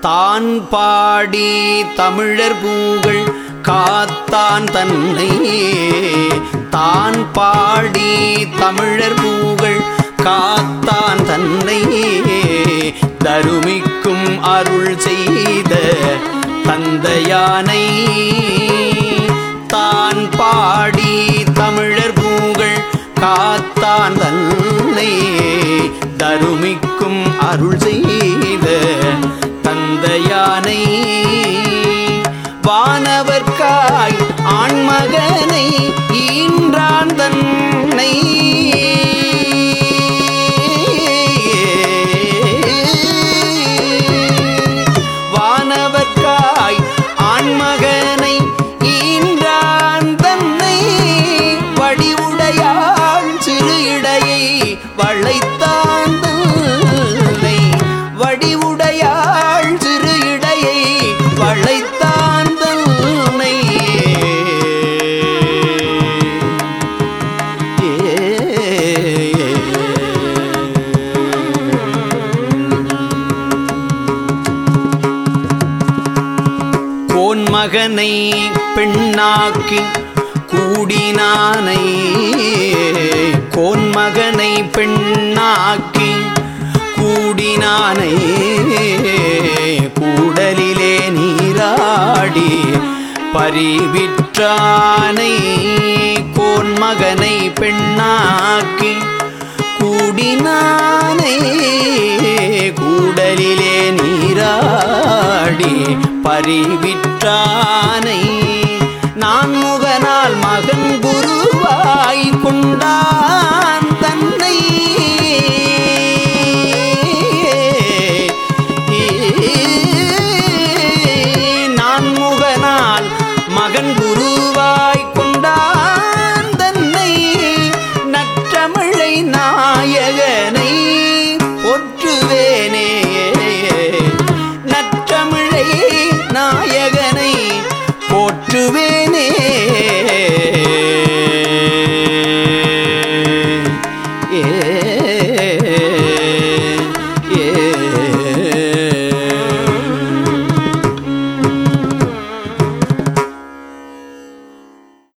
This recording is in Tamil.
தான் பாடி தமிழர் பூகள் காத்தான் தன்னை தான் பாடி தமிழர் பூகள் காத்தான் தன்னை தருமிக்கும் அருள் செய்த தந்தையானை. தான் பாடி தமிழர் பூகள் காத்தான் தன்னை தருமிக்கும் அருள் செய்த வானவர்க்காய் ஆண்மகனை ஈன்றான் தன்னை. வானவர்க்காய் ஆண்மகனை ஈன்றான் தன்னை. வடிவுடையாள் சிறு இடையை வளைத்தான் தன்னை. கோன் மகனை பெண்ணாக்கி கூடினானை. கோன் மகனை பெண்ணாக்கி கூடினானை. கூடலிலே நீராடி பரிவிற்றானை. கோன் மகனை பெண்ணாக்கி கூடினானை. கூடலிலே நீராடி பரிவிற்றானை. நான் முகனால் மகன் குருவாய் கொண்டானை